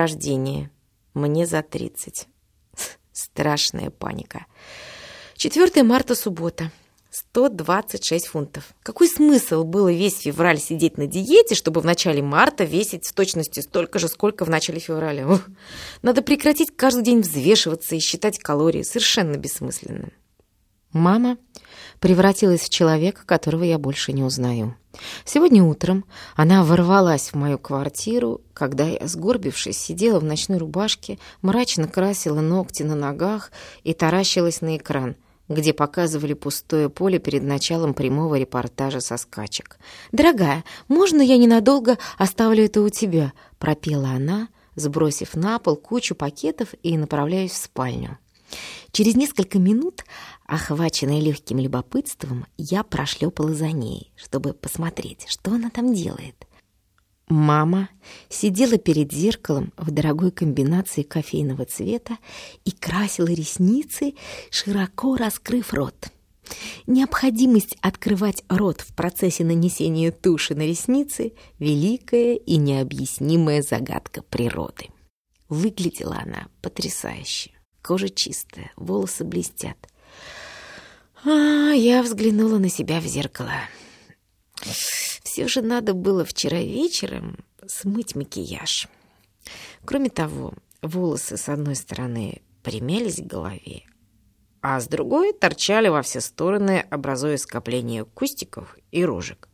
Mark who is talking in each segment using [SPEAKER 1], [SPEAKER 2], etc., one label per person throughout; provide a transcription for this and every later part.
[SPEAKER 1] Рождения. Мне за 30. Страшная паника. 4 марта, суббота. 126 фунтов. Какой смысл было весь февраль сидеть на диете, чтобы в начале марта весить с точностью столько же, сколько в начале февраля? Надо прекратить каждый день взвешиваться и считать калории. Совершенно бессмысленно. Мама превратилась в человека, которого я больше не узнаю. Сегодня утром она ворвалась в мою квартиру, когда я, сгорбившись, сидела в ночной рубашке, мрачно красила ногти на ногах и таращилась на экран, где показывали пустое поле перед началом прямого репортажа со скачек. «Дорогая, можно я ненадолго оставлю это у тебя?» — пропела она, сбросив на пол кучу пакетов и направляясь в спальню. Через несколько минут, охваченная легким любопытством, я прошлепала за ней, чтобы посмотреть, что она там делает. Мама сидела перед зеркалом в дорогой комбинации кофейного цвета и красила ресницы, широко раскрыв рот. Необходимость открывать рот в процессе нанесения туши на ресницы – великая и необъяснимая загадка природы. Выглядела она потрясающе. Кожа чистая, волосы блестят. А, я взглянула на себя в зеркало. Все же надо было вчера вечером смыть макияж. Кроме того, волосы с одной стороны примялись к голове, а с другой торчали во все стороны, образуя скопление кустиков и рожек.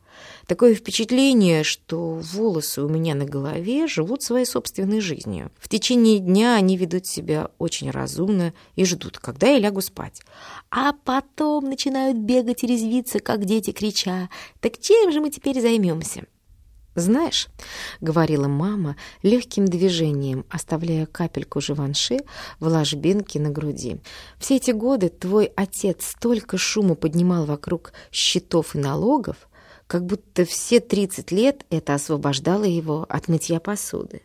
[SPEAKER 1] Такое впечатление, что волосы у меня на голове живут своей собственной жизнью. В течение дня они ведут себя очень разумно и ждут, когда я лягу спать. А потом начинают бегать и резвиться, как дети, крича «Так чем же мы теперь займемся?» «Знаешь», — говорила мама легким движением, оставляя капельку живанши в ложбинке на груди, «все эти годы твой отец столько шума поднимал вокруг счетов и налогов, как будто все 30 лет это освобождало его от мытья посуды.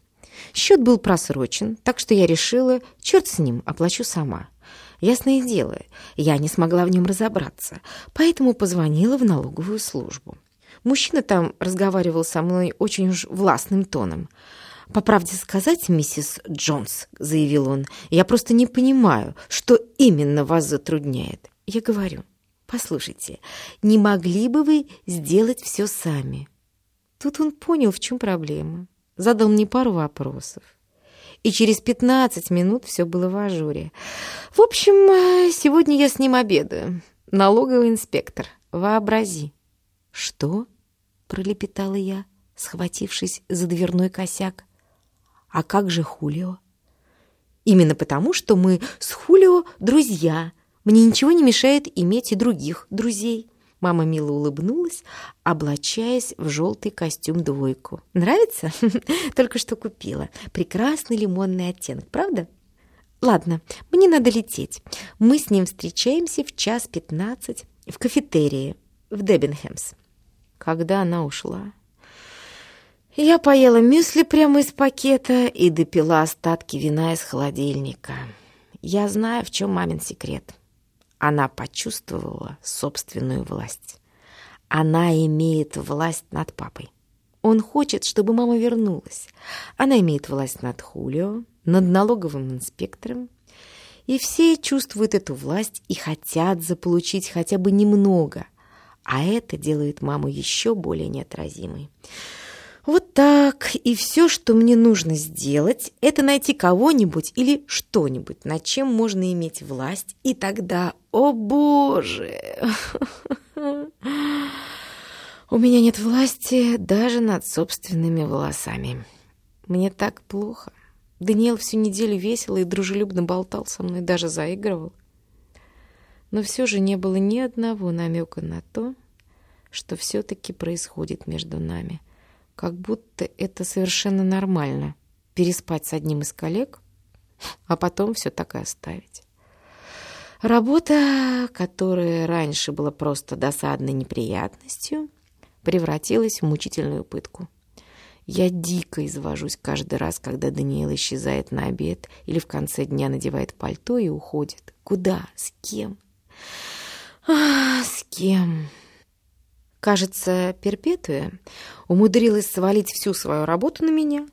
[SPEAKER 1] Счет был просрочен, так что я решила, черт с ним, оплачу сама. Ясное дело, я не смогла в нем разобраться, поэтому позвонила в налоговую службу. Мужчина там разговаривал со мной очень уж властным тоном. «По правде сказать, миссис Джонс», — заявил он, — «я просто не понимаю, что именно вас затрудняет». Я говорю, «Послушайте, не могли бы вы сделать все сами?» Тут он понял, в чем проблема. Задал мне пару вопросов. И через 15 минут все было в ажуре. В общем, э, сегодня я с ним обедаю. Налоговый инспектор. Вообрази. «Что?» — пролепетала я, схватившись за дверной косяк. «А как же Хулио?» «Именно потому, что мы с Хулио друзья», мне ничего не мешает иметь и других друзей». Мама мило улыбнулась, облачаясь в желтый костюм-двойку. «Нравится? Только что купила. Прекрасный лимонный оттенок, правда?» «Ладно, мне надо лететь. Мы с ним встречаемся в час пятнадцать в кафетерии в Дебенхэмс». Когда она ушла, я поела мюсли прямо из пакета и допила остатки вина из холодильника. Я знаю, в чем мамин секрет. Она почувствовала собственную власть. Она имеет власть над папой. Он хочет, чтобы мама вернулась. Она имеет власть над Хулио, над налоговым инспектором. И все чувствуют эту власть и хотят заполучить хотя бы немного. А это делает маму еще более неотразимой. Вот так. И все, что мне нужно сделать, это найти кого-нибудь или что-нибудь, над чем можно иметь власть. И тогда, о боже, у меня нет власти даже над собственными волосами. Мне так плохо. Даниэл всю неделю весело и дружелюбно болтал со мной, даже заигрывал. Но все же не было ни одного намека на то, что все-таки происходит между нами — как будто это совершенно нормально — переспать с одним из коллег, а потом все так и оставить. Работа, которая раньше была просто досадной неприятностью, превратилась в мучительную пытку. Я дико извожусь каждый раз, когда Даниэл исчезает на обед или в конце дня надевает пальто и уходит. Куда? С кем? А, с кем? Кажется, Перпетуя умудрилась свалить всю свою работу на меня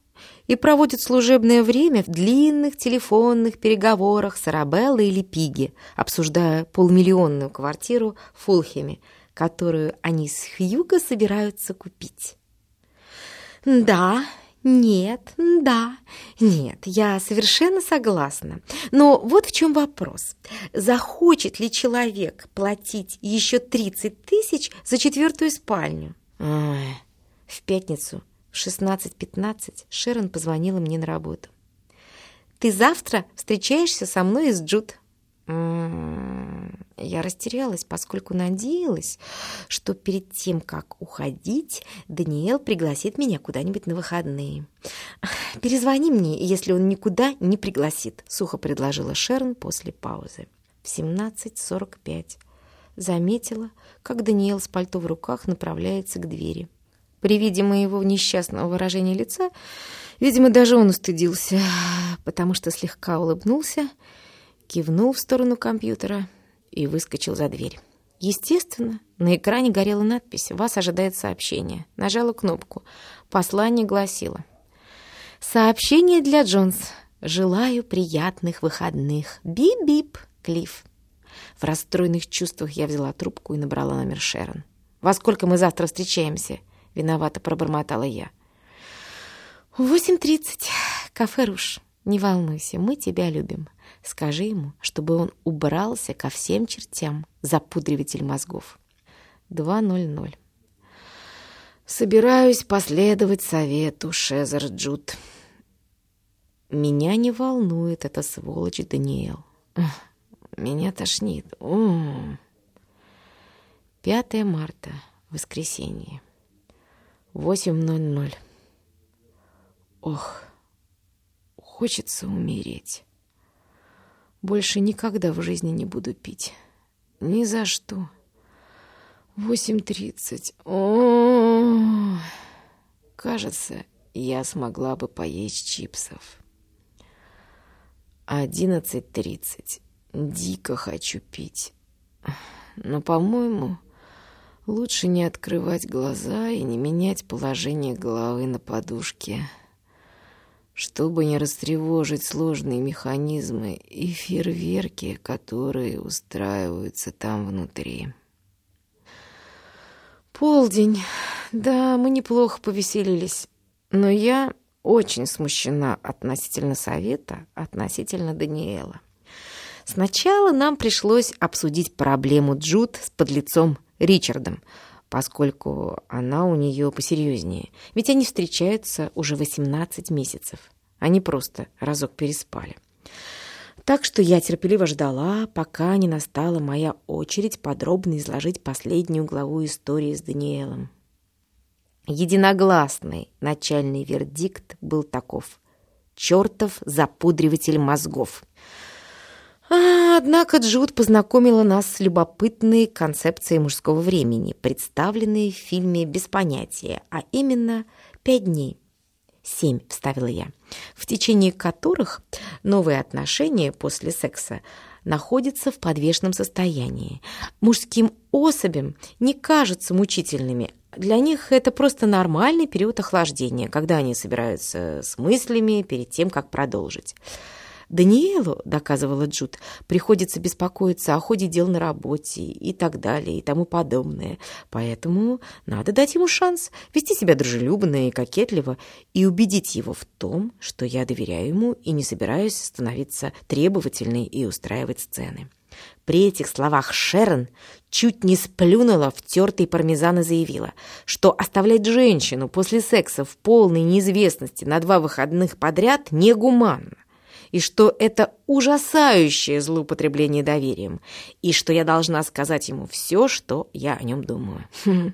[SPEAKER 1] и проводит служебное время в длинных телефонных переговорах с Арабеллой или Пиги, обсуждая полмиллионную квартиру в Фулхеме, которую они с Хьюго собираются купить. «Да, нет, да, нет, я совершенно согласна. Но вот в чем вопрос. Захочет ли человек платить еще 30 тысяч за четвертую спальню? Ой, в пятницу в 16.15 Шерон позвонила мне на работу. «Ты завтра встречаешься со мной из Джуд». Я растерялась, поскольку надеялась, что перед тем, как уходить, Даниэл пригласит меня куда-нибудь на выходные. «Перезвони мне, если он никуда не пригласит», — сухо предложила Шерон после паузы. В 17.45 заметила, как Даниэл с пальто в руках направляется к двери. При виде моего несчастного выражения лица, видимо, даже он устыдился, потому что слегка улыбнулся кивнул в сторону компьютера и выскочил за дверь. Естественно, на экране горела надпись «Вас ожидает сообщение». Нажала кнопку. Послание гласило «Сообщение для Джонс. Желаю приятных выходных. Бип-бип, Клифф». В расстроенных чувствах я взяла трубку и набрала номер Шерон. «Во сколько мы завтра встречаемся?» Виновато пробормотала я. «Восемь тридцать. Кафе «Руш». Не волнуйся, мы тебя любим. Скажи ему, чтобы он убрался ко всем чертям, запудриватель мозгов. 2.00. Собираюсь последовать совету Шезер Джуд. Меня не волнует эта сволочь Даниэл. Меня тошнит. 5 марта, воскресенье. 8.00. Ох, хочется умереть. Больше никогда в жизни не буду пить. Ни за что. Восемь тридцать. О, кажется, я смогла бы поесть чипсов. Одиннадцать тридцать. Дико хочу пить. Но, по-моему, лучше не открывать глаза и не менять положение головы на подушке чтобы не растревожить сложные механизмы и фейерверки, которые устраиваются там внутри. Полдень. Да, мы неплохо повеселились. Но я очень смущена относительно совета, относительно Даниэла. Сначала нам пришлось обсудить проблему Джуд с подлецом Ричардом – поскольку она у нее посерьезнее. Ведь они встречаются уже 18 месяцев. Они просто разок переспали. Так что я терпеливо ждала, пока не настала моя очередь подробно изложить последнюю главу истории с Даниэлом. Единогласный начальный вердикт был таков. «Чертов запудриватель мозгов!» А, однако Джуд познакомила нас с любопытной концепцией мужского времени, представленной в фильме «Без понятия», а именно «Пять дней». «Семь», — вставила я, в течение которых новые отношения после секса находятся в подвешенном состоянии. Мужским особям не кажутся мучительными. Для них это просто нормальный период охлаждения, когда они собираются с мыслями перед тем, как продолжить. Даниэлу, доказывала Джуд, приходится беспокоиться о ходе дел на работе и так далее и тому подобное. Поэтому надо дать ему шанс вести себя дружелюбно и кокетливо и убедить его в том, что я доверяю ему и не собираюсь становиться требовательной и устраивать сцены. При этих словах Шерон чуть не сплюнула в тертый пармезан и заявила, что оставлять женщину после секса в полной неизвестности на два выходных подряд негуманно и что это ужасающее злоупотребление доверием, и что я должна сказать ему все, что я о нем думаю. Хм.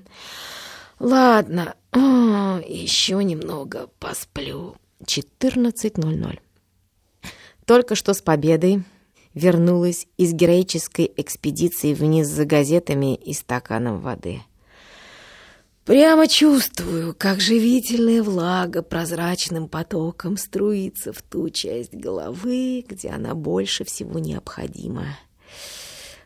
[SPEAKER 1] Ладно, еще немного посплю. 14.00. Только что с победой вернулась из героической экспедиции вниз за газетами и стаканом воды. Прямо чувствую, как живительная влага прозрачным потоком струится в ту часть головы, где она больше всего необходима.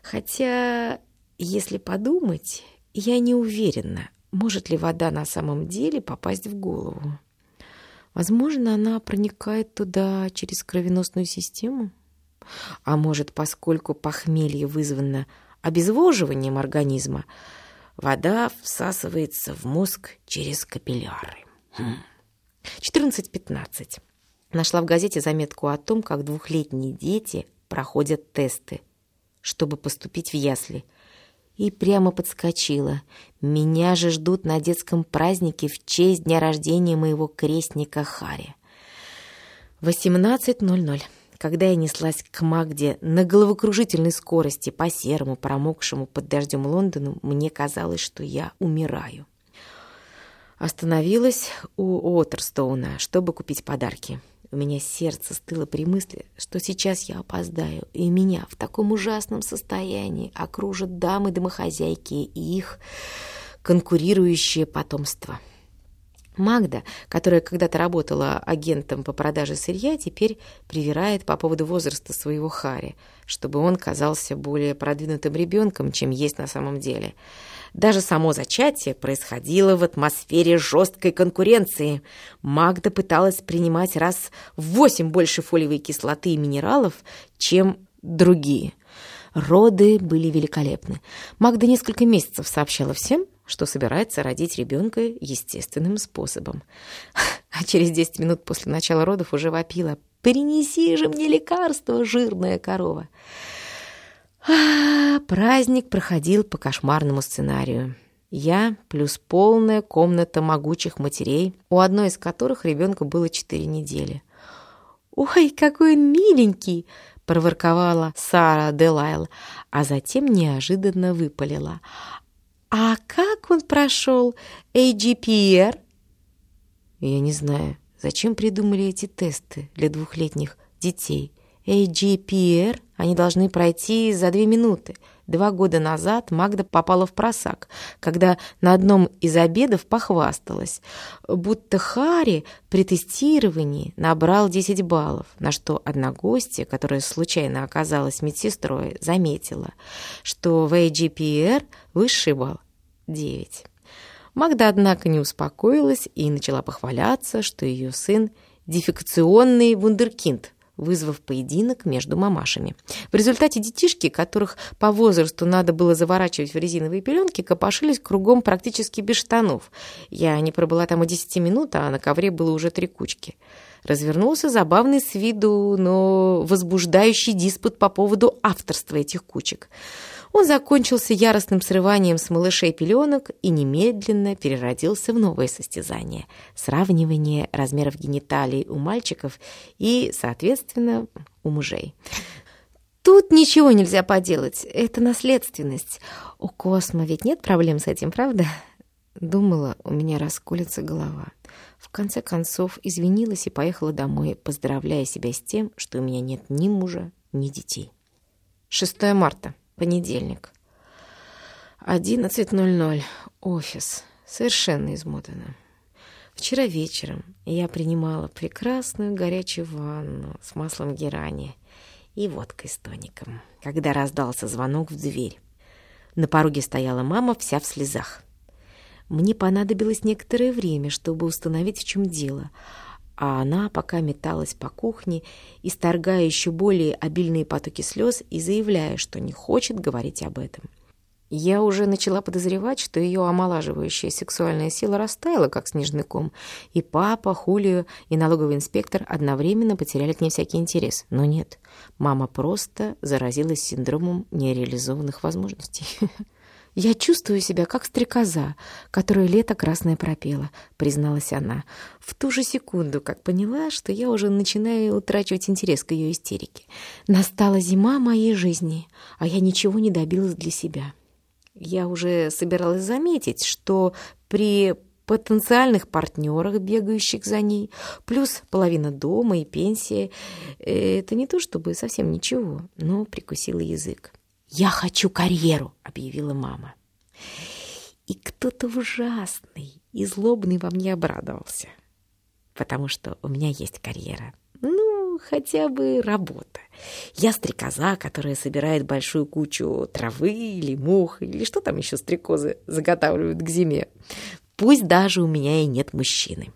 [SPEAKER 1] Хотя, если подумать, я не уверена, может ли вода на самом деле попасть в голову. Возможно, она проникает туда через кровеносную систему? А может, поскольку похмелье вызвано обезвоживанием организма, вода всасывается в мозг через капилляры. 14.15. Хм. Нашла в газете заметку о том, как двухлетние дети проходят тесты, чтобы поступить в ясли. И прямо подскочила. Меня же ждут на детском празднике в честь дня рождения моего крестника Хари. 18.00. Когда я неслась к Магде на головокружительной скорости по серому, промокшему под дождем Лондону, мне казалось, что я умираю. Остановилась у Уотерстоуна, чтобы купить подарки. У меня сердце стыло при мысли, что сейчас я опоздаю, и меня в таком ужасном состоянии окружат дамы-домохозяйки и их конкурирующее потомство. Магда, которая когда-то работала агентом по продаже сырья, теперь привирает по поводу возраста своего Хари, чтобы он казался более продвинутым ребенком, чем есть на самом деле. Даже само зачатие происходило в атмосфере жесткой конкуренции. Магда пыталась принимать раз в восемь больше фолиевой кислоты и минералов, чем другие. Роды были великолепны. Магда несколько месяцев сообщала всем, что собирается родить ребенка естественным способом. А через 10 минут после начала родов уже вопила «Принеси же мне лекарство, жирная корова!» а, Праздник проходил по кошмарному сценарию. Я плюс полная комната могучих матерей, у одной из которых ребенку было 4 недели. «Ой, какой он миленький!» — проворковала Сара Делайл, а затем неожиданно выпалила. «А как он прошел AGPR?» Я не знаю, зачем придумали эти тесты для двухлетних детей. AGPR они должны пройти за две минуты. Два года назад Магда попала в просак, когда на одном из обедов похвасталась, будто Хари при тестировании набрал 10 баллов, на что одна гостья, которая случайно оказалась медсестрой, заметила, что в AGPR высший балл 9. Магда, однако, не успокоилась и начала похваляться, что ее сын – дефекционный вундеркинд – вызвав поединок между мамашами. В результате детишки, которых по возрасту надо было заворачивать в резиновые пеленки, копошились кругом практически без штанов. Я не пробыла там и десяти минут, а на ковре было уже три кучки. Развернулся забавный с виду, но возбуждающий диспут по поводу авторства этих кучек. Он закончился яростным срыванием с малышей пеленок и немедленно переродился в новое состязание – сравнивание размеров гениталий у мальчиков и, соответственно, у мужей. Тут ничего нельзя поделать, это наследственность. У Космо ведь нет проблем с этим, правда? Думала, у меня расколется голова. В конце концов, извинилась и поехала домой, поздравляя себя с тем, что у меня нет ни мужа, ни детей. 6 марта. Понедельник. 11.00. Офис. Совершенно измотана. Вчера вечером я принимала прекрасную горячую ванну с маслом герани и водкой с тоником, когда раздался звонок в дверь. На пороге стояла мама вся в слезах. Мне понадобилось некоторое время, чтобы установить, в чем дело, а она пока металась по кухне, исторгая еще более обильные потоки слез и заявляя, что не хочет говорить об этом. Я уже начала подозревать, что ее омолаживающая сексуальная сила растаяла, как снежный ком, и папа, Хулио и налоговый инспектор одновременно потеряли к ней всякий интерес. Но нет, мама просто заразилась синдромом нереализованных возможностей. «Я чувствую себя как стрекоза, которую лето красное пропела», — призналась она. В ту же секунду, как поняла, что я уже начинаю утрачивать интерес к ее истерике. Настала зима моей жизни, а я ничего не добилась для себя. Я уже собиралась заметить, что при потенциальных партнерах, бегающих за ней, плюс половина дома и пенсия. Э, это не то чтобы совсем ничего, но прикусила язык. «Я хочу карьеру», — объявила мама. И кто-то ужасный и злобный во мне обрадовался, потому что у меня есть карьера. Ну, хотя бы работа. Я стрекоза, которая собирает большую кучу травы или мух, или что там еще стрекозы заготавливают к зиме. Пусть даже у меня и нет мужчины.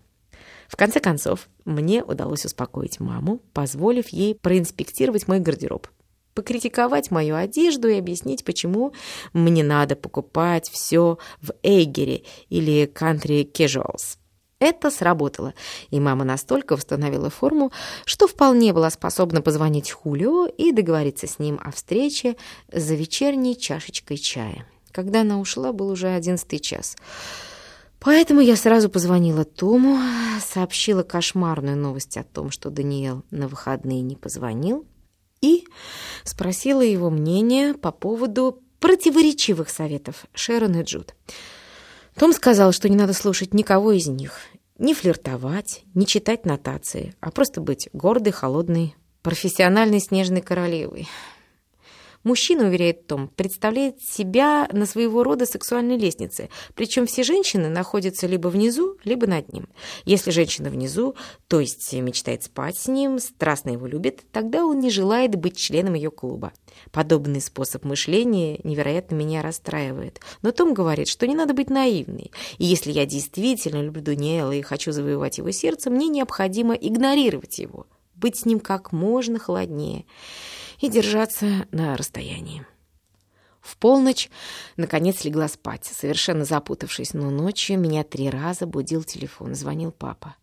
[SPEAKER 1] В конце концов, мне удалось успокоить маму, позволив ей проинспектировать мой гардероб, покритиковать мою одежду и объяснить, почему мне надо покупать все в Эйгере или Country Casuals. Это сработало, и мама настолько восстановила форму, что вполне была способна позвонить Хулио и договориться с ним о встрече за вечерней чашечкой чая. Когда она ушла, был уже одиннадцатый час. Поэтому я сразу позвонила Тому, сообщила кошмарную новость о том, что Даниэл на выходные не позвонил, и спросила его мнение по поводу противоречивых советов Шерон и Джуд. Том сказал, что не надо слушать никого из них, не флиртовать, не читать нотации, а просто быть гордой, холодной, профессиональной снежной королевой. Мужчина, уверяет Том, представляет себя на своего рода сексуальной лестнице, причем все женщины находятся либо внизу, либо над ним. Если женщина внизу, то есть мечтает спать с ним, страстно его любит, тогда он не желает быть членом ее клуба. Подобный способ мышления невероятно меня расстраивает. Но Том говорит, что не надо быть наивной. И если я действительно люблю Даниэла и хочу завоевать его сердце, мне необходимо игнорировать его, быть с ним как можно холоднее и держаться на расстоянии. В полночь, наконец, легла спать, совершенно запутавшись, но ночью меня три раза будил телефон, звонил папа.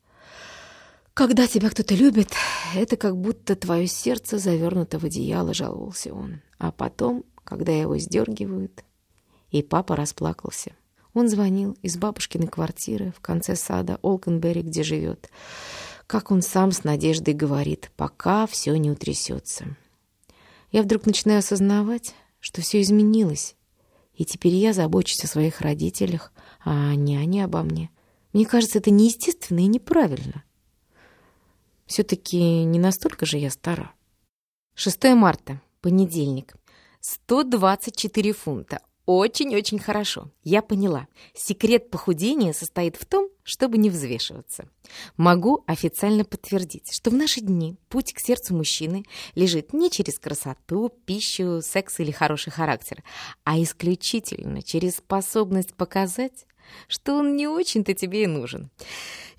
[SPEAKER 1] «Когда тебя кто-то любит, это как будто твое сердце завернуто в одеяло», — жаловался он. А потом, когда его сдергивают, и папа расплакался. Он звонил из бабушкиной квартиры в конце сада Олкенберри, где живет. Как он сам с надеждой говорит, пока все не утрясется. Я вдруг начинаю осознавать, что все изменилось, и теперь я забочусь о своих родителях, а не они обо мне. Мне кажется, это неестественно и неправильно. Все-таки не настолько же я стара. 6 марта, понедельник. 124 фунта. Очень-очень хорошо. Я поняла. Секрет похудения состоит в том, чтобы не взвешиваться. Могу официально подтвердить, что в наши дни путь к сердцу мужчины лежит не через красоту, пищу, секс или хороший характер, а исключительно через способность показать, что он не очень-то тебе и нужен.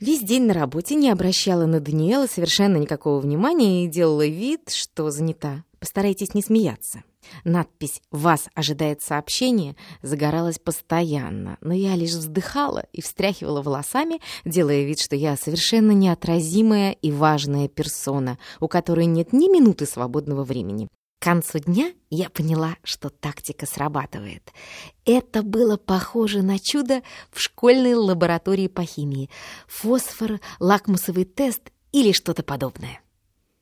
[SPEAKER 1] Весь день на работе не обращала на Даниэла совершенно никакого внимания и делала вид, что занята. Постарайтесь не смеяться. Надпись «Вас ожидает сообщение» загоралась постоянно, но я лишь вздыхала и встряхивала волосами, делая вид, что я совершенно неотразимая и важная персона, у которой нет ни минуты свободного времени. К концу дня я поняла, что тактика срабатывает. Это было похоже на чудо в школьной лаборатории по химии. Фосфор, лакмусовый тест или что-то подобное.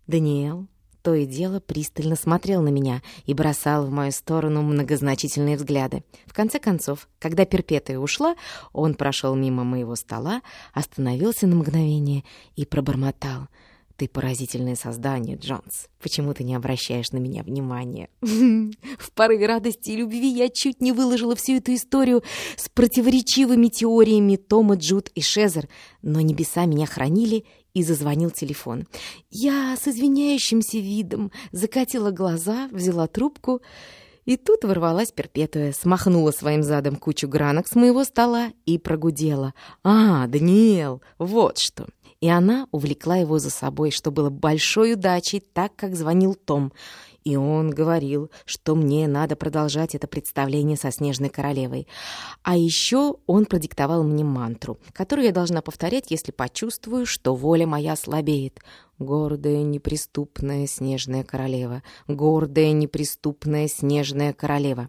[SPEAKER 1] Даниэл то и дело пристально смотрел на меня и бросал в мою сторону многозначительные взгляды. В конце концов, когда Перпетая ушла, он прошел мимо моего стола, остановился на мгновение и пробормотал. «Ты поразительное создание, Джонс. Почему ты не обращаешь на меня внимания?» В порыве радости и любви я чуть не выложила всю эту историю с противоречивыми теориями Тома, Джуд и Шезер, но небеса меня хранили, и зазвонил телефон. Я с извиняющимся видом закатила глаза, взяла трубку, и тут ворвалась Перпетуя, смахнула своим задом кучу гранок с моего стола и прогудела. «А, Даниэл, вот что!» И она увлекла его за собой, что было большой удачей, так как звонил Том. И он говорил, что мне надо продолжать это представление со Снежной Королевой. А еще он продиктовал мне мантру, которую я должна повторять, если почувствую, что воля моя слабеет. Гордая, неприступная Снежная Королева. Гордая, неприступная Снежная Королева.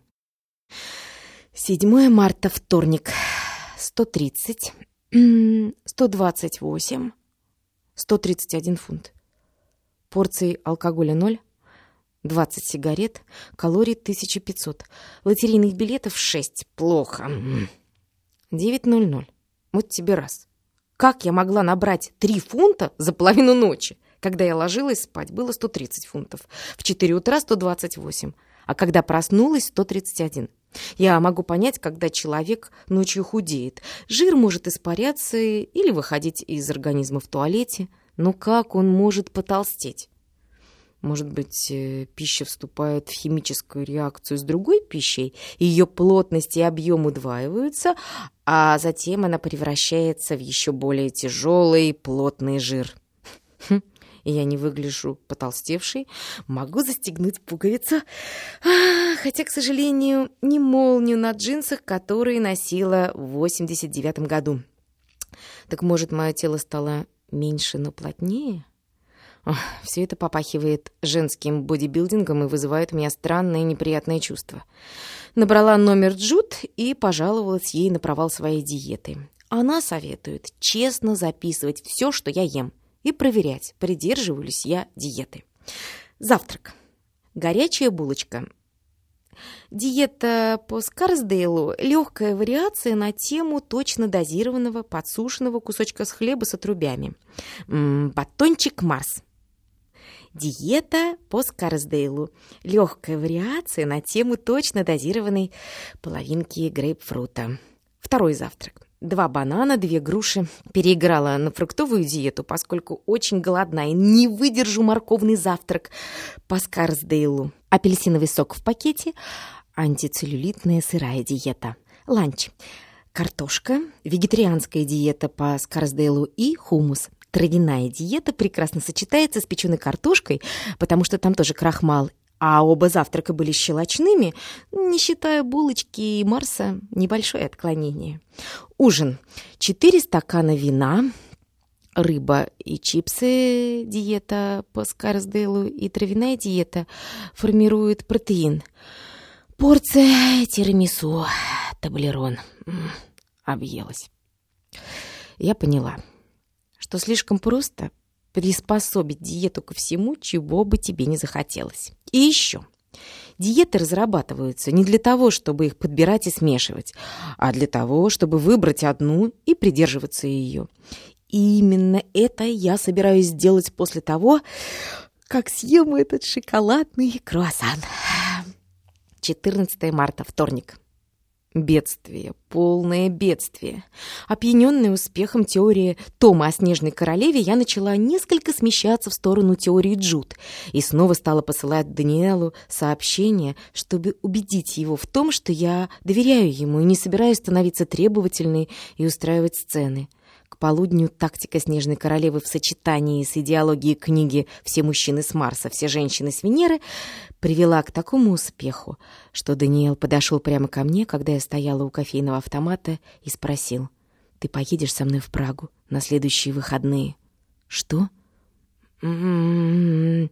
[SPEAKER 1] 7 марта, вторник. 130, 128, 131 фунт. Порции алкоголя ноль. 20 сигарет, калорий 1500, лотерейных билетов 6. Плохо. 9.00. Вот тебе раз. Как я могла набрать 3 фунта за половину ночи? Когда я ложилась спать, было 130 фунтов. В 4 утра 128. А когда проснулась, 131. Я могу понять, когда человек ночью худеет. Жир может испаряться или выходить из организма в туалете. Но как он может потолстеть? Может быть, э, пища вступает в химическую реакцию с другой пищей, ее плотность и объем удваиваются, а затем она превращается в еще более тяжелый плотный жир. Хм, и я не выгляжу потолстевшей, могу застегнуть пуговицу, хотя, к сожалению, не молнию на джинсах, которые носила в 89 году. Так может, мое тело стало меньше, но плотнее? Все это попахивает женским бодибилдингом и вызывает у меня странное неприятное чувство. Набрала номер Джуд и пожаловалась ей на провал своей диеты. Она советует честно записывать все, что я ем, и проверять, придерживаюсь я диеты. Завтрак. Горячая булочка. Диета по Скарсдейлу – легкая вариация на тему точно дозированного подсушенного кусочка с хлеба с отрубями. М -м, батончик Марс. Диета по Скарсдейлу. Легкая вариация на тему точно дозированной половинки грейпфрута. Второй завтрак. Два банана, две груши. Переиграла на фруктовую диету, поскольку очень голодна и не выдержу морковный завтрак по Скарсдейлу. Апельсиновый сок в пакете. Антицеллюлитная сырая диета. Ланч. Картошка, вегетарианская диета по Скарсдейлу и хумус. Травяная диета прекрасно сочетается с печеной картошкой, потому что там тоже крахмал, а оба завтрака были щелочными, не считая булочки и Марса, небольшое отклонение. Ужин. Четыре стакана вина, рыба и чипсы, диета по Скарсдейлу и травяная диета формируют протеин. Порция тирамису, таблерон. Объелась. Я поняла что слишком просто приспособить диету ко всему, чего бы тебе не захотелось. И еще. Диеты разрабатываются не для того, чтобы их подбирать и смешивать, а для того, чтобы выбрать одну и придерживаться ее. И именно это я собираюсь сделать после того, как съем этот шоколадный круассан. 14 марта, вторник. Бедствие, полное бедствие. Опьяненная успехом теории Тома о Снежной Королеве, я начала несколько смещаться в сторону теории Джуд и снова стала посылать Даниэлу сообщения, чтобы убедить его в том, что я доверяю ему и не собираюсь становиться требовательной и устраивать сцены. К полудню тактика Снежной Королевы в сочетании с идеологией книги «Все мужчины с Марса, все женщины с Венеры» привела к такому успеху, что Даниэл подошел прямо ко мне, когда я стояла у кофейного автомата, и спросил, «Ты поедешь со мной в Прагу на следующие выходные?» «Что?» «М-м-м,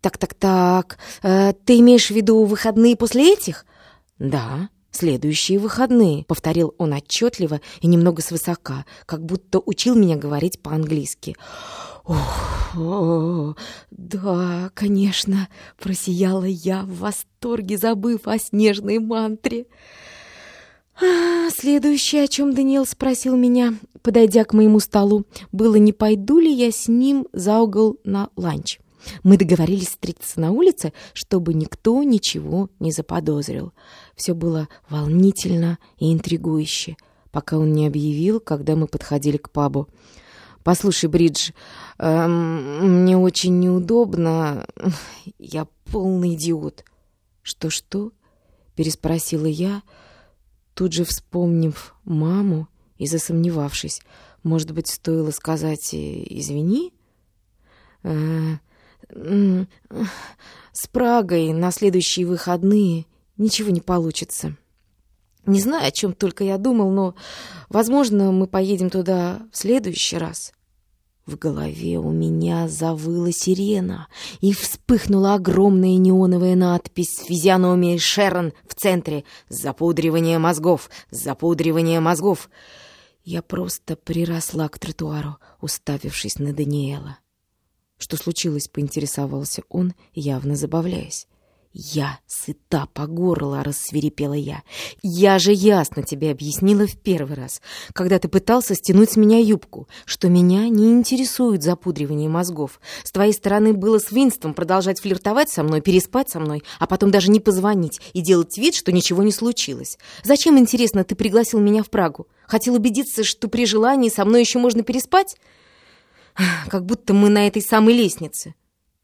[SPEAKER 1] «Так-так-так, э, ты имеешь в виду выходные после этих?» «Да» следующие выходные», — повторил он отчетливо и немного свысока, как будто учил меня говорить по-английски. «Ох, о, да, конечно», — просияла я в восторге, забыв о снежной мантре. А, следующее, о чем Даниэл спросил меня, подойдя к моему столу, было, не пойду ли я с ним за угол на ланч. Мы договорились встретиться на улице, чтобы никто ничего не заподозрил. Все было волнительно и интригующе, пока он не объявил, когда мы подходили к пабу. «Послушай, Бридж, эм, мне очень неудобно. Я полный идиот». «Что-что?» — переспросила я, тут же вспомнив маму и засомневавшись. «Может быть, стоило сказать «извини»?» э, «С Прагой на следующие выходные ничего не получится. Не знаю, о чем только я думал, но, возможно, мы поедем туда в следующий раз. В голове у меня завыла сирена, и вспыхнула огромная неоновая надпись с физиономией Шерон в центре «Запудривание мозгов! Запудривание мозгов!» Я просто приросла к тротуару, уставившись на Даниэла. Что случилось, поинтересовался он, явно забавляясь. «Я сыта по горло», — рассверепела я. «Я же ясно тебе объяснила в первый раз, когда ты пытался стянуть с меня юбку, что меня не интересует запудривание мозгов. С твоей стороны было свинством продолжать флиртовать со мной, переспать со мной, а потом даже не позвонить и делать вид, что ничего не случилось. Зачем, интересно, ты пригласил меня в Прагу? Хотел убедиться, что при желании со мной еще можно переспать? Как будто мы на этой самой лестнице».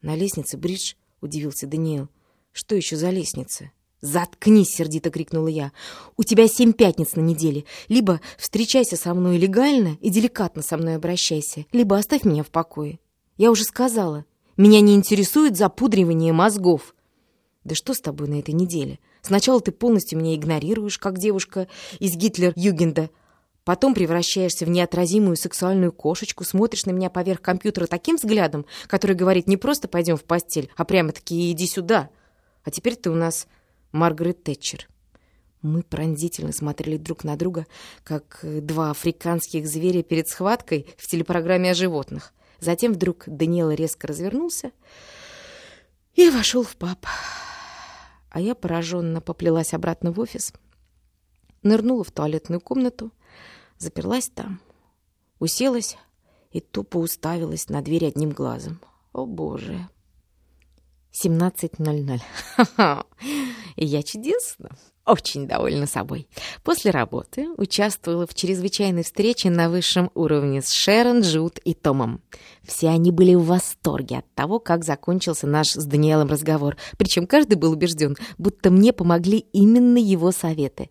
[SPEAKER 1] «На лестнице, Бридж?» — удивился Даниил. «Что еще за лестница?» «Заткнись!» — сердито крикнула я. «У тебя семь пятниц на неделе. Либо встречайся со мной легально и деликатно со мной обращайся, либо оставь меня в покое. Я уже сказала, меня не интересует запудривание мозгов». «Да что с тобой на этой неделе? Сначала ты полностью меня игнорируешь, как девушка из Гитлер-Югенда, Потом превращаешься в неотразимую сексуальную кошечку, смотришь на меня поверх компьютера таким взглядом, который говорит не просто «пойдем в постель», а прямо-таки «иди сюда». А теперь ты у нас Маргарет Тэтчер. Мы пронзительно смотрели друг на друга, как два африканских зверя перед схваткой в телепрограмме о животных. Затем вдруг Даниэл резко развернулся и вошел в паб. А я пораженно поплелась обратно в офис, нырнула в туалетную комнату, заперлась там, уселась и тупо уставилась на дверь одним глазом. О, Боже! 17.00. Ха-ха! И я чудесно, очень довольна собой. После работы участвовала в чрезвычайной встрече на высшем уровне с Шерон, Джуд и Томом. Все они были в восторге от того, как закончился наш с Даниэлом разговор. Причем каждый был убежден, будто мне помогли именно его советы.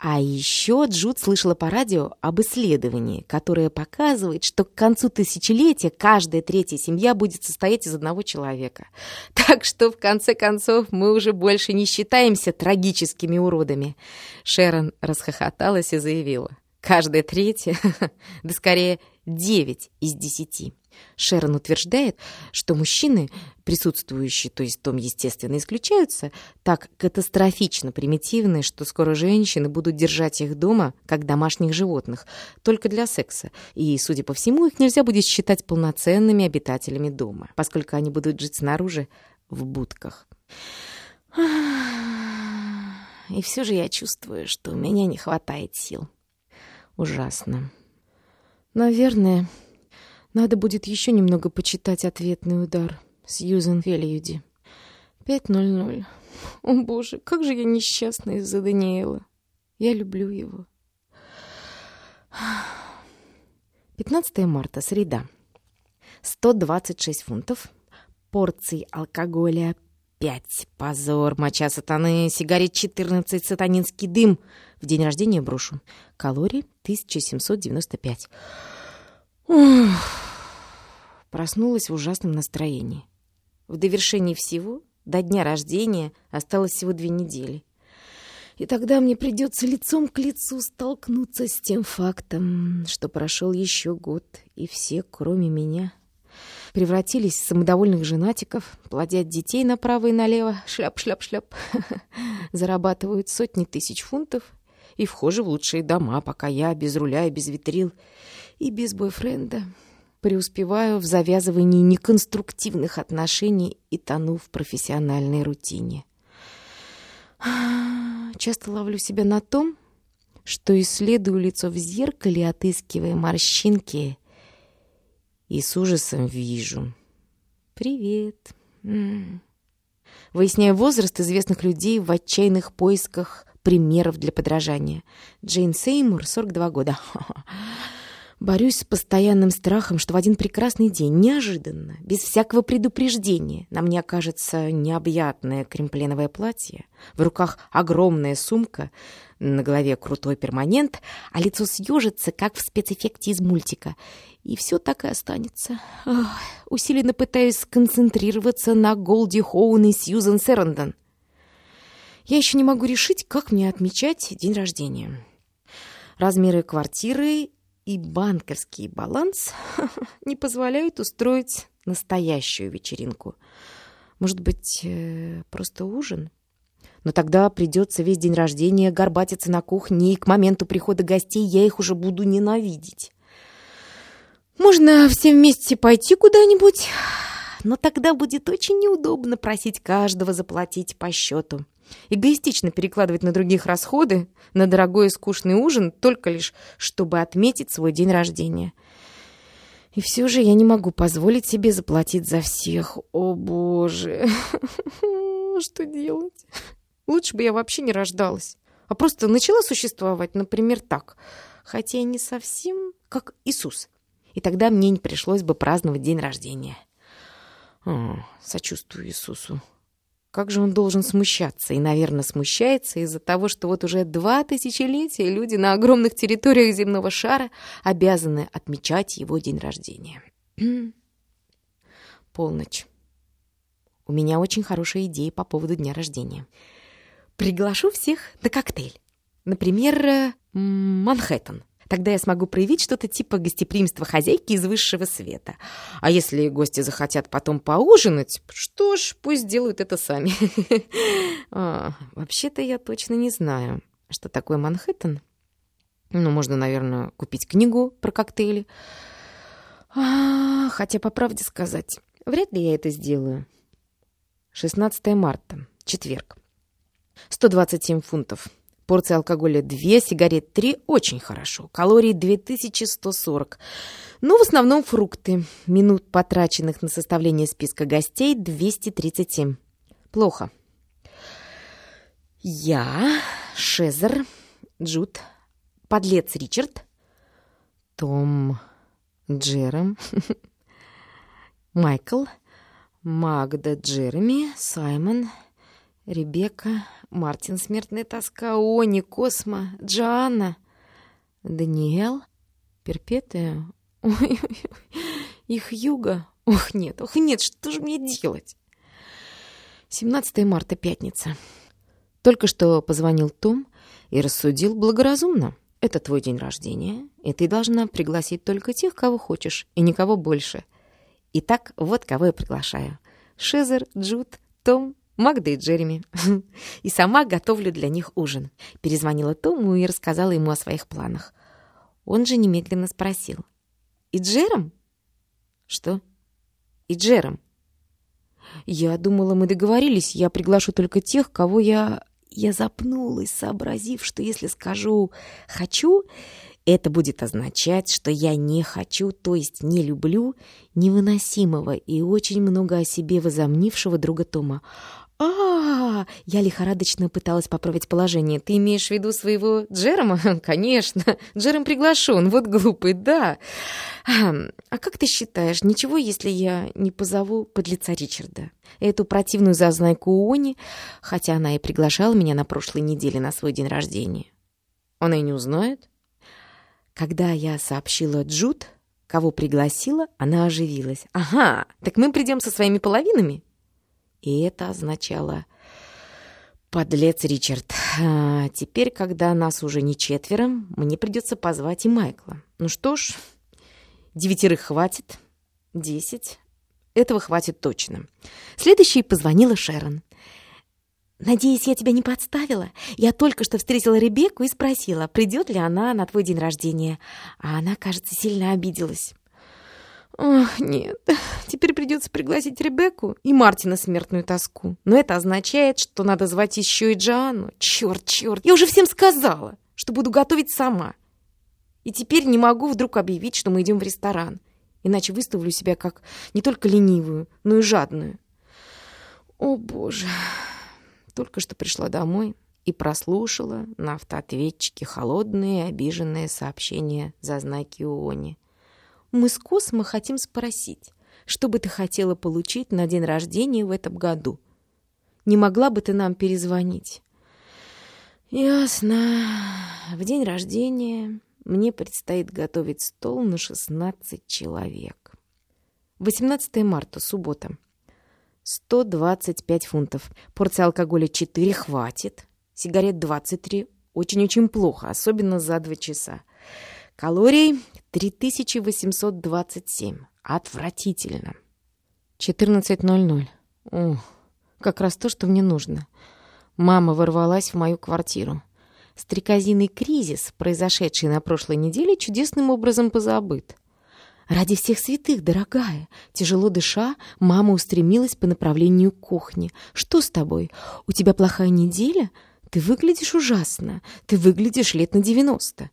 [SPEAKER 1] А еще Джуд слышала по радио об исследовании, которое показывает, что к концу тысячелетия каждая третья семья будет состоять из одного человека. Так что, в конце концов, мы уже больше не считаемся трагическими уродами. Шерон расхохоталась и заявила. Каждая третья, да скорее девять из десяти. Шерон утверждает, что мужчины, присутствующие, то есть том, естественно, исключаются, так катастрофично примитивны, что скоро женщины будут держать их дома, как домашних животных, только для секса. И, судя по всему, их нельзя будет считать полноценными обитателями дома, поскольку они будут жить снаружи в будках. И все же я чувствую, что у меня не хватает сил. Ужасно. Наверное, надо будет еще немного почитать ответный удар. Сьюзен Феллиюди. 5.00. О, боже, как же я несчастна из-за Даниэла. Я люблю его. 15 марта, среда. 126 фунтов. Порций алкоголя 5. Позор, моча сатаны, сигарет 14, сатанинский дым. В день рождения брошу. Калорий 1795. Ух. Проснулась в ужасном настроении. В довершении всего, до дня рождения, осталось всего две недели. И тогда мне придется лицом к лицу столкнуться с тем фактом, что прошел еще год, и все, кроме меня, превратились в самодовольных женатиков, плодят детей направо и налево, шляп-шляп-шляп, зарабатывают сотни тысяч фунтов и вхожи в лучшие дома, пока я без руля и без витрил и без бойфренда преуспеваю в завязывании неконструктивных отношений и тону в профессиональной рутине. Часто ловлю себя на том, что исследую лицо в зеркале, отыскивая морщинки, и с ужасом вижу. «Привет!» Выясняю возраст известных людей в отчаянных поисках примеров для подражания. Джейн Сеймур, 42 года. Борюсь с постоянным страхом, что в один прекрасный день, неожиданно, без всякого предупреждения, на мне окажется необъятное кремпленовое платье, в руках огромная сумка, на голове крутой перманент, а лицо съежится, как в спецэффекте из мультика. И все так и останется. Ох, усиленно пытаюсь сконцентрироваться на Голди Хоун и Сьюзен Сэрэндон. Я еще не могу решить, как мне отмечать день рождения. Размеры квартиры и банковский баланс не позволяют устроить настоящую вечеринку. Может быть, э, просто ужин? Но тогда придется весь день рождения горбатиться на кухне, и к моменту прихода гостей я их уже буду ненавидеть. Можно всем вместе пойти куда-нибудь, но тогда будет очень неудобно просить каждого заплатить по счету. Эгоистично перекладывать на других расходы, на дорогой и скучный ужин, только лишь чтобы отметить свой день рождения. И все же я не могу позволить себе заплатить за всех. О, боже! Что делать? Лучше бы я вообще не рождалась, а просто начала существовать, например, так. Хотя не совсем как Иисус. И тогда мне не пришлось бы праздновать день рождения. О, сочувствую Иисусу. Как же он должен смущаться? И, наверное, смущается из-за того, что вот уже два тысячелетия люди на огромных территориях земного шара обязаны отмечать его день рождения. Полночь. У меня очень хорошая идея по поводу дня рождения. Приглашу всех на коктейль. Например, э, Манхэттен. Тогда я смогу проявить что-то типа гостеприимства хозяйки из высшего света. А если гости захотят потом поужинать, что ж, пусть делают это сами. А, вообще-то я точно не знаю, что такое Манхэттен. Ну, можно, наверное, купить книгу про коктейли. А, хотя, по правде сказать, вряд ли я это сделаю. 16 марта, четверг. 127 фунтов. Порция алкоголя 2, сигарет 3 – очень хорошо. Калорий 2140. Но в основном фрукты. Минут, потраченных на составление списка гостей, 237. Плохо. Я, Шезер, Джуд, подлец Ричард, Том, Джером, Майкл, Магда, Джереми, Саймон, Ребекка, Мартин «Смертная тоска», Они, Космо, Джоанна, Даниэл, Перпетия, ой, их юга. Ох, нет, ох, нет, что же мне делать? 17 марта, пятница. Только что позвонил Том и рассудил благоразумно. Это твой день рождения, и ты должна пригласить только тех, кого хочешь, и никого больше. Итак, вот кого я приглашаю. Шезер, Джуд, Том, Магда и Джереми. И сама готовлю для них ужин. Перезвонила Тому и рассказала ему о своих планах. Он же немедленно спросил. «И Джером?» «Что?» «И Джером?» «Я думала, мы договорились. Я приглашу только тех, кого я...» Я запнулась, сообразив, что если скажу «хочу», это будет означать, что я не хочу, то есть не люблю невыносимого и очень много о себе возомнившего друга Тома а, Я лихорадочно пыталась поправить положение. «Ты имеешь в виду своего Джерома?» «Конечно, Джером приглашен, вот глупый, да. А как ты считаешь, ничего, если я не позову подлеца Ричарда? Эту противную зазнайку Они, хотя она и приглашала меня на прошлой неделе на свой день рождения. Она и не узнает?» Когда я сообщила Джуд, кого пригласила, она оживилась. «Ага, так мы придем со своими половинами?» И это означало «Подлец Ричард, а теперь, когда нас уже не четверо, мне придется позвать и Майкла. Ну что ж, девятерых хватит, десять. Этого хватит точно». Следующей позвонила Шерон. «Надеюсь, я тебя не подставила. Я только что встретила Ребекку и спросила, придет ли она на твой день рождения. А она, кажется, сильно обиделась». Ох, нет, теперь придется пригласить Ребекку и Мартина смертную тоску. Но это означает, что надо звать еще и Джоанну. Черт, черт, я уже всем сказала, что буду готовить сама. И теперь не могу вдруг объявить, что мы идем в ресторан. Иначе выставлю себя как не только ленивую, но и жадную. О, боже. Только что пришла домой и прослушала на автоответчике холодные обиженные сообщения за знаки ООНи. Мы с Космо хотим спросить, что бы ты хотела получить на день рождения в этом году? Не могла бы ты нам перезвонить? Ясно. В день рождения мне предстоит готовить стол на 16 человек. 18 марта, суббота. 125 фунтов. Порция алкоголя 4 хватит. Сигарет 23. Очень-очень плохо, особенно за 2 часа. Калорий 3827. Отвратительно. 14.00. О, как раз то, что мне нужно. Мама ворвалась в мою квартиру. Стрекозиный кризис, произошедший на прошлой неделе, чудесным образом позабыт. «Ради всех святых, дорогая!» Тяжело дыша, мама устремилась по направлению к кухне. «Что с тобой? У тебя плохая неделя? Ты выглядишь ужасно. Ты выглядишь лет на девяносто.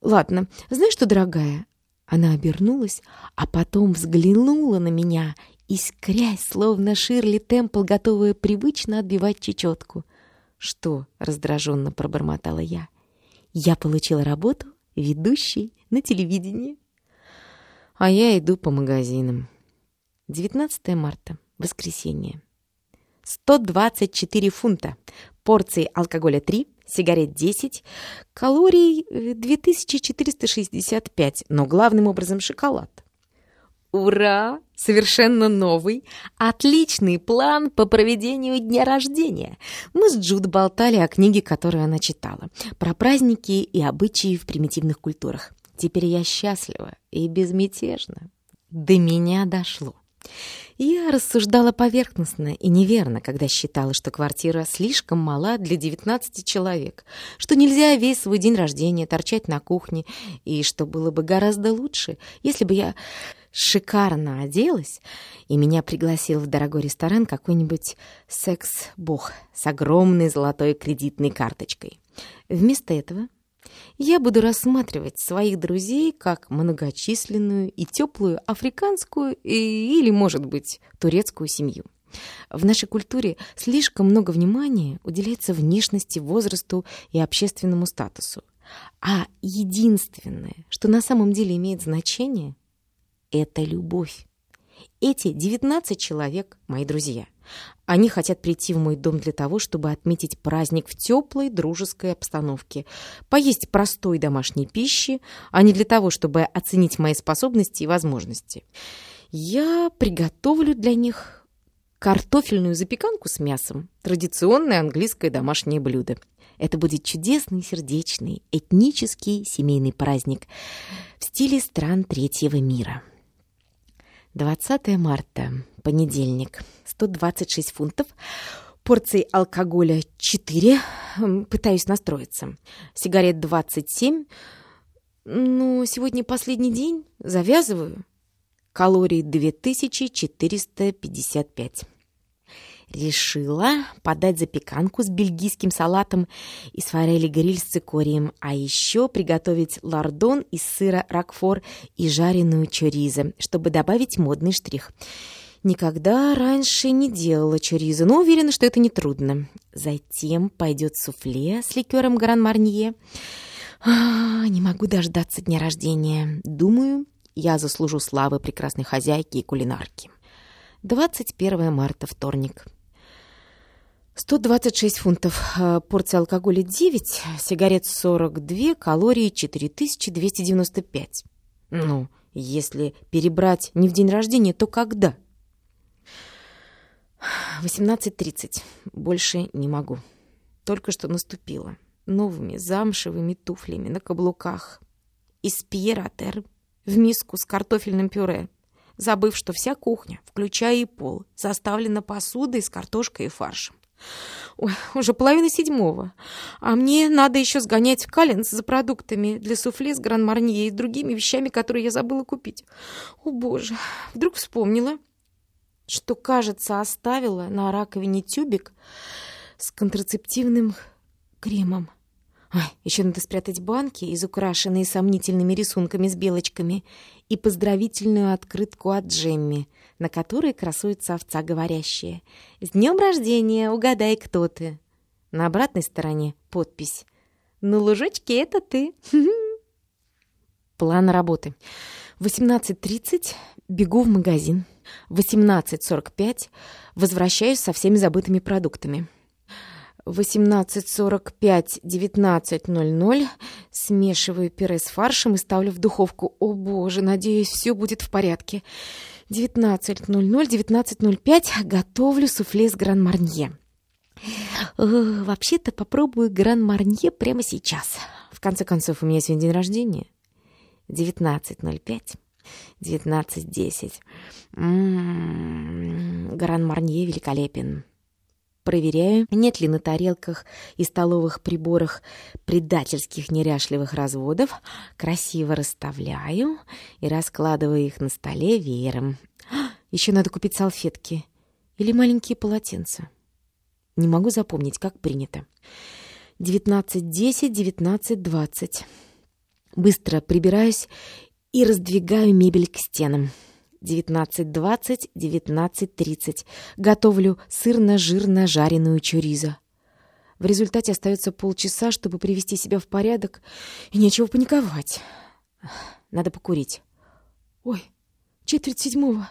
[SPEAKER 1] Ладно, знаешь что, дорогая?» Она обернулась, а потом взглянула на меня, искрясь, словно Ширли Темпл, готовая привычно отбивать чечетку. «Что?» — раздраженно пробормотала я. «Я получила работу ведущей на телевидении». «А я иду по магазинам». 19 марта. Воскресенье. 124 фунта. Порции алкоголя 3, сигарет 10, калорий 2465, э, но главным образом шоколад. Ура! Совершенно новый, отличный план по проведению дня рождения. Мы с Джуд болтали о книге, которую она читала, про праздники и обычаи в примитивных культурах. Теперь я счастлива и безмятежна. До меня дошло. Я рассуждала поверхностно и неверно, когда считала, что квартира слишком мала для 19 человек, что нельзя весь свой день рождения торчать на кухне, и что было бы гораздо лучше, если бы я шикарно оделась, и меня пригласил в дорогой ресторан какой-нибудь секс-бог с огромной золотой кредитной карточкой. Вместо этого я буду рассматривать своих друзей как многочисленную и теплую африканскую или, может быть, турецкую семью. В нашей культуре слишком много внимания уделяется внешности, возрасту и общественному статусу. А единственное, что на самом деле имеет значение, это любовь. Эти 19 человек — мои друзья. Они хотят прийти в мой дом для того, чтобы отметить праздник в теплой, дружеской обстановке, поесть простой домашней пищи, а не для того, чтобы оценить мои способности и возможности. Я приготовлю для них картофельную запеканку с мясом, традиционное английское домашнее блюдо. Это будет чудесный, сердечный, этнический семейный праздник в стиле стран третьего мира. 20 марта, понедельник, 126 фунтов, порции алкоголя 4, пытаюсь настроиться, сигарет 27, ну, сегодня последний день, завязываю, калорий 2455 решила подать запеканку с бельгийским салатом из форели гриль с цикорием, а еще приготовить лардон из сыра ракфор и жареную чоризо, чтобы добавить модный штрих. Никогда раньше не делала чоризо, но уверена, что это нетрудно. Затем пойдет суфле с ликером Гран-Марнье. А, не могу дождаться дня рождения. Думаю, я заслужу славы прекрасной хозяйки и кулинарки. 21 марта, вторник. 126 фунтов, э, порция алкоголя 9, сигарет 42, калории 4295. Ну, если перебрать не в день рождения, то когда? 18.30. Больше не могу. Только что наступила. Новыми замшевыми туфлями на каблуках. Из пьератер в миску с картофельным пюре. Забыв, что вся кухня, включая и пол, заставлена посудой с картошкой и фаршем. Ой, уже половина седьмого. А мне надо еще сгонять в Каллинс за продуктами для суфле с гран-марнье и другими вещами, которые я забыла купить. О, боже, вдруг вспомнила, что, кажется, оставила на раковине тюбик с контрацептивным кремом. Ой, еще надо спрятать банки, изукрашенные сомнительными рисунками с белочками, и поздравительную открытку от Джемми, на которой красуется овца говорящая. «С днем рождения! Угадай, кто ты!» На обратной стороне подпись «На лужочке это ты!» План работы. 18.30 бегу в магазин. 18.45 возвращаюсь со всеми забытыми продуктами. 18.45, 19.00 смешиваю пюре с фаршем и ставлю в духовку. О боже, надеюсь, все будет в порядке. 19.00, 19.05 готовлю суфле с гран-марнье. Э, вообще-то попробую гран-марнье прямо сейчас. В конце концов, у меня сегодня день рождения. 19.05. 19.10. М-м-м, гран-марнье великолепен. Проверяю, нет ли на тарелках и столовых приборах предательских неряшливых разводов. Красиво расставляю и раскладываю их на столе веером. Еще надо купить салфетки или маленькие полотенца. Не могу запомнить, как принято. 19.10, 19.20. Быстро прибираюсь и раздвигаю мебель к стенам. 19.20, 19.30. Готовлю сырно-жирно-жареную чуризо. В результате остается полчаса, чтобы привести себя в порядок, и нечего паниковать. Надо покурить. Ой, четверть седьмого.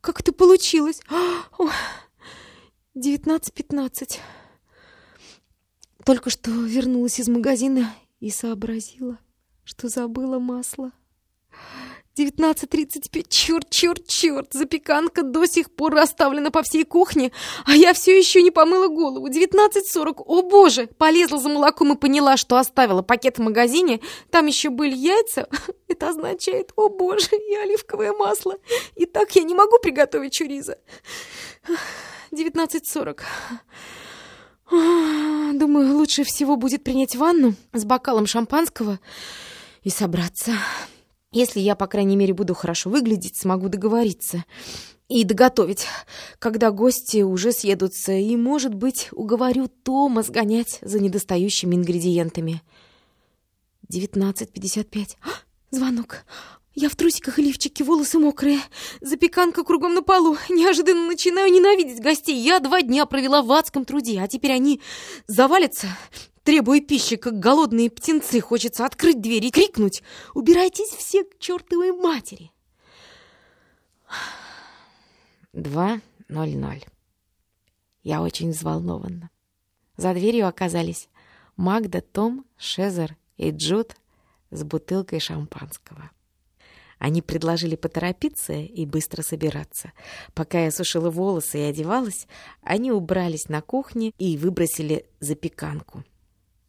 [SPEAKER 1] как это получилось? Девятнадцать-пятнадцать. Только что вернулась из магазина и сообразила, что забыла масло. 19.35. Черт, черт, черт. Запеканка до сих пор расставлена по всей кухне, а я все еще не помыла голову. 19.40. О боже! Полезла за молоком и поняла, что оставила пакет в магазине. Там еще были яйца. Это означает, о боже, и оливковое масло. И так я не могу приготовить чуриза. 19.40. Думаю, лучше всего будет принять ванну с бокалом шампанского и собраться. Если я, по крайней мере, буду хорошо выглядеть, смогу договориться и доготовить, когда гости уже съедутся, и, может быть, уговорю Тома сгонять за недостающими ингредиентами. 19.55. Звонок. Я в трусиках и лифчике, волосы мокрые. Запеканка кругом на полу. Неожиданно начинаю ненавидеть гостей. Я два дня провела в адском труде, а теперь они завалятся, требуя пищи, как голодные птенцы. Хочется открыть дверь и крикнуть «Убирайтесь все к чертовой матери!» Два ноль ноль. Я очень взволнована. За дверью оказались Магда, Том, Шезер и Джуд с бутылкой шампанского. Они предложили поторопиться и быстро собираться. Пока я сушила волосы и одевалась, они убрались на кухне и выбросили запеканку.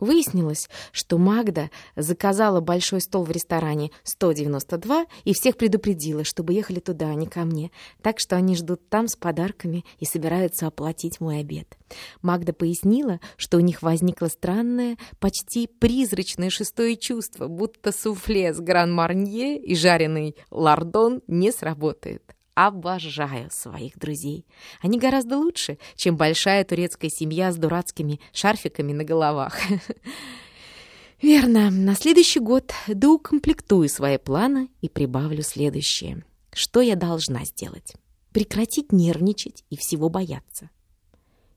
[SPEAKER 1] Выяснилось, что Магда заказала большой стол в ресторане 192 и всех предупредила, чтобы ехали туда, а не ко мне. Так что они ждут там с подарками и собираются оплатить мой обед. Магда пояснила, что у них возникло странное, почти призрачное шестое чувство, будто суфле с гран-марнье и жареный лардон не сработает. Обожаю своих друзей. Они гораздо лучше, чем большая турецкая семья с дурацкими шарфиками на головах. Верно, на следующий год доукомплектую свои планы и прибавлю следующее. Что я должна сделать? Прекратить нервничать и всего бояться.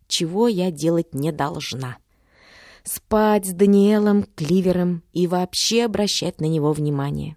[SPEAKER 1] Чего я делать не должна? Спать с Даниэлом Кливером и вообще обращать на него внимание.